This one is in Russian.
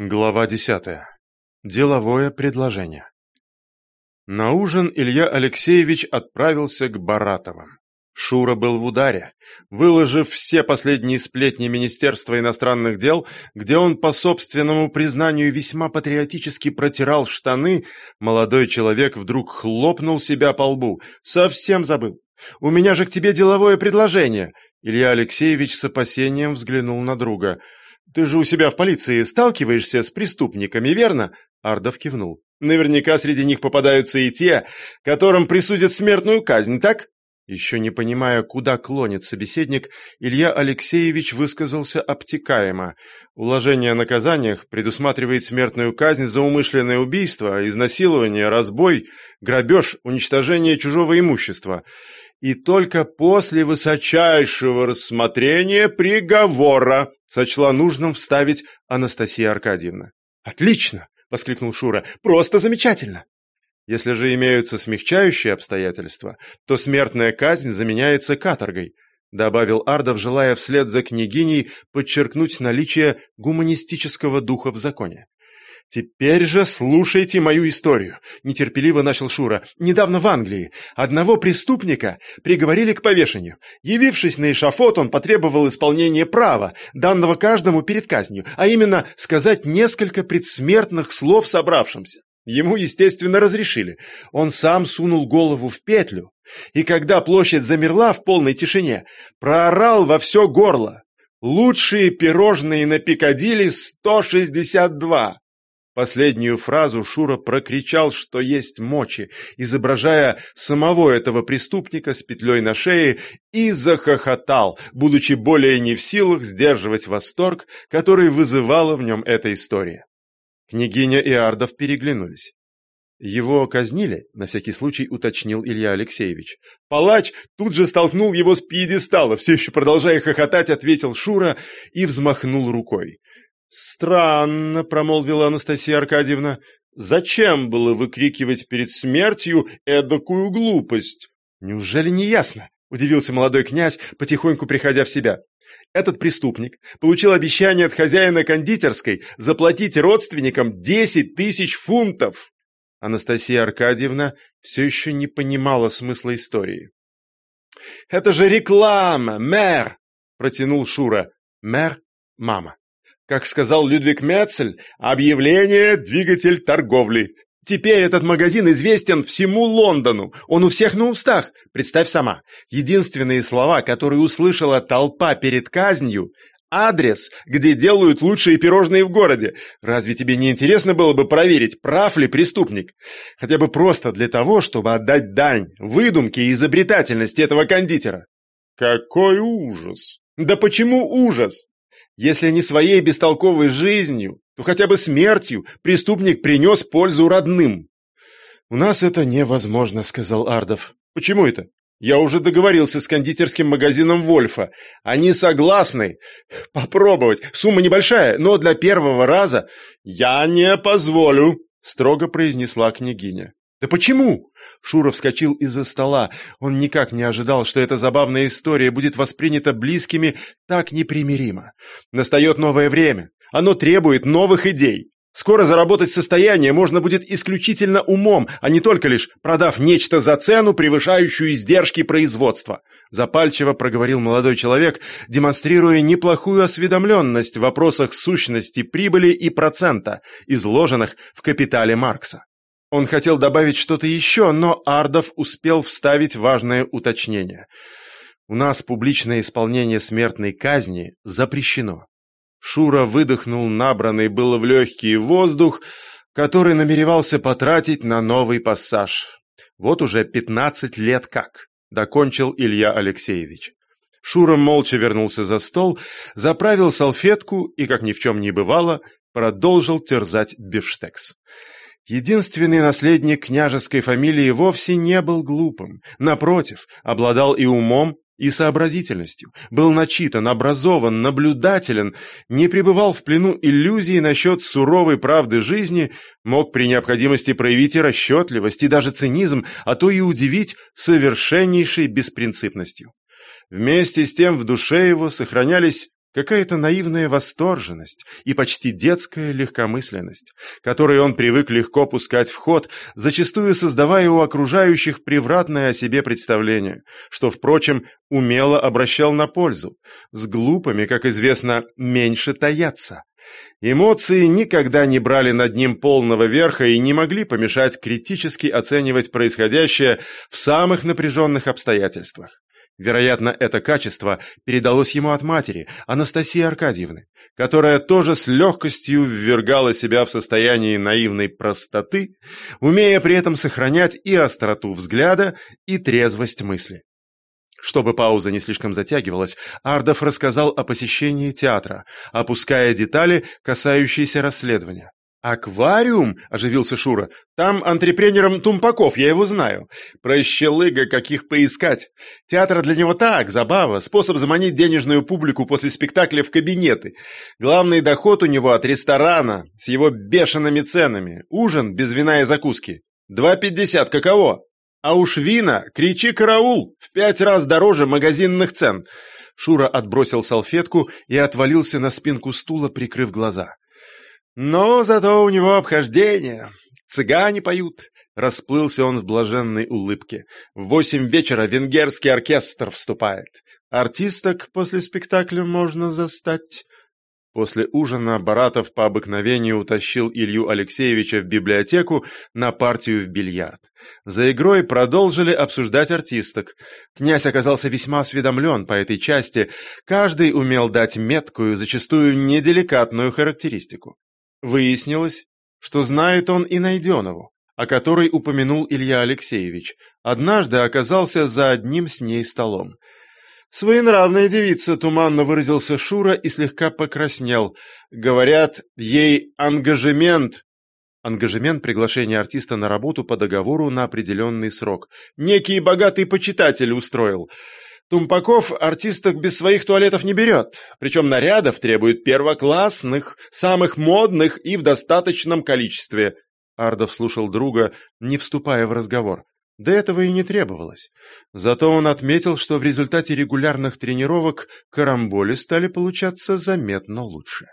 Глава десятая. Деловое предложение. На ужин Илья Алексеевич отправился к Баратовым. Шура был в ударе. Выложив все последние сплетни Министерства иностранных дел, где он по собственному признанию весьма патриотически протирал штаны, молодой человек вдруг хлопнул себя по лбу. «Совсем забыл. У меня же к тебе деловое предложение!» Илья Алексеевич с опасением взглянул на друга – «Ты же у себя в полиции сталкиваешься с преступниками, верно?» Ардов кивнул. «Наверняка среди них попадаются и те, которым присудят смертную казнь, так?» Еще не понимая, куда клонит собеседник, Илья Алексеевич высказался обтекаемо. Уложение о наказаниях предусматривает смертную казнь за умышленное убийство, изнасилование, разбой, грабеж, уничтожение чужого имущества и только после высочайшего рассмотрения приговора сочла нужным вставить Анастасия Аркадьевна. «Отлично!» — воскликнул Шура. «Просто замечательно!» Если же имеются смягчающие обстоятельства, то смертная казнь заменяется каторгой, добавил Ардов, желая вслед за княгиней подчеркнуть наличие гуманистического духа в законе. «Теперь же слушайте мою историю», — нетерпеливо начал Шура. «Недавно в Англии одного преступника приговорили к повешению. Явившись на эшафот, он потребовал исполнения права, данного каждому перед казнью, а именно сказать несколько предсмертных слов собравшимся. Ему, естественно, разрешили. Он сам сунул голову в петлю, и когда площадь замерла в полной тишине, проорал во все горло. «Лучшие пирожные на Пикадилли 162!» Последнюю фразу Шура прокричал, что есть мочи, изображая самого этого преступника с петлей на шее, и захохотал, будучи более не в силах сдерживать восторг, который вызывала в нем эта история. Княгиня и Ардов переглянулись. «Его казнили?» — на всякий случай уточнил Илья Алексеевич. Палач тут же столкнул его с пьедестала, все еще продолжая хохотать, ответил Шура и взмахнул рукой. «Странно», — промолвила Анастасия Аркадьевна. «Зачем было выкрикивать перед смертью эдакую глупость?» «Неужели не ясно?» — удивился молодой князь, потихоньку приходя в себя. Этот преступник получил обещание от хозяина кондитерской заплатить родственникам десять тысяч фунтов. Анастасия Аркадьевна все еще не понимала смысла истории. «Это же реклама, мэр!» — протянул Шура. «Мэр — мама». Как сказал Людвиг Мецель, объявление – двигатель торговли. Теперь этот магазин известен всему Лондону. Он у всех на устах. Представь сама. Единственные слова, которые услышала толпа перед казнью – адрес, где делают лучшие пирожные в городе. Разве тебе не интересно было бы проверить, прав ли преступник? Хотя бы просто для того, чтобы отдать дань выдумке и изобретательности этого кондитера. Какой ужас! Да почему ужас? Если не своей бестолковой жизнью, то хотя бы смертью преступник принес пользу родным. «У нас это невозможно», — сказал Ардов. «Почему это?» «Я уже договорился с кондитерским магазином Вольфа. Они согласны попробовать. Сумма небольшая, но для первого раза я не позволю», — строго произнесла княгиня. «Да почему?» Шура вскочил из-за стола. Он никак не ожидал, что эта забавная история будет воспринята близкими так непримиримо. Настает новое время. Оно требует новых идей. Скоро заработать состояние можно будет исключительно умом, а не только лишь продав нечто за цену, превышающую издержки производства. Запальчиво проговорил молодой человек, демонстрируя неплохую осведомленность в вопросах сущности прибыли и процента, изложенных в «Капитале Маркса». Он хотел добавить что-то еще, но Ардов успел вставить важное уточнение. «У нас публичное исполнение смертной казни запрещено». Шура выдохнул набранный было в легкий воздух, который намеревался потратить на новый пассаж. Вот уже пятнадцать лет как, докончил Илья Алексеевич. Шура молча вернулся за стол, заправил салфетку и, как ни в чем не бывало, продолжил терзать бифштекс. Единственный наследник княжеской фамилии вовсе не был глупым. Напротив, обладал и умом, и сообразительностью, был начитан, образован, наблюдателен, не пребывал в плену иллюзий насчет суровой правды жизни, мог при необходимости проявить и расчетливость, и даже цинизм, а то и удивить совершеннейшей беспринципностью. Вместе с тем в душе его сохранялись какая-то наивная восторженность и почти детская легкомысленность, которые он привык легко пускать в ход, зачастую создавая у окружающих превратное о себе представление, что, впрочем, умело обращал на пользу. С глупыми, как известно, меньше таятся. Эмоции никогда не брали над ним полного верха и не могли помешать критически оценивать происходящее в самых напряженных обстоятельствах. Вероятно, это качество передалось ему от матери, Анастасии Аркадьевны, которая тоже с легкостью ввергала себя в состояние наивной простоты, умея при этом сохранять и остроту взгляда, и трезвость мысли. Чтобы пауза не слишком затягивалась, Ардов рассказал о посещении театра, опуская детали, касающиеся расследования. «Аквариум?» – оживился Шура. «Там антрепренером Тумпаков, я его знаю. Прощелыга, каких поискать. Театр для него так, забава, способ заманить денежную публику после спектакля в кабинеты. Главный доход у него от ресторана, с его бешеными ценами. Ужин без вина и закуски. Два пятьдесят, каково? А уж вина, кричи караул, в пять раз дороже магазинных цен». Шура отбросил салфетку и отвалился на спинку стула, прикрыв глаза. Но зато у него обхождение. Цыгане поют. Расплылся он в блаженной улыбке. В восемь вечера венгерский оркестр вступает. Артисток после спектакля можно застать. После ужина Баратов по обыкновению утащил Илью Алексеевича в библиотеку на партию в бильярд. За игрой продолжили обсуждать артисток. Князь оказался весьма осведомлен по этой части, каждый умел дать меткую, зачастую неделикатную характеристику. Выяснилось, что знает он и Найденову, о которой упомянул Илья Алексеевич, однажды оказался за одним с ней столом. «Своенравная девица», — туманно выразился Шура и слегка покраснел. «Говорят, ей ангажемент». Ангажемент – приглашение артиста на работу по договору на определенный срок. «Некий богатый почитатель устроил». Тумпаков артисток без своих туалетов не берет, причем нарядов требует первоклассных, самых модных и в достаточном количестве. Ардов слушал друга, не вступая в разговор. До этого и не требовалось. Зато он отметил, что в результате регулярных тренировок карамболи стали получаться заметно лучше.